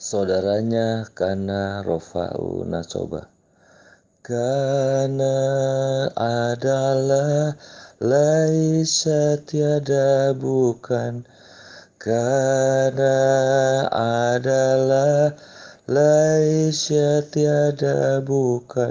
saudaranya karena rofa'u nacoba karena adalah laisa tiada bukan. Karena adalah laisa tiada bukan.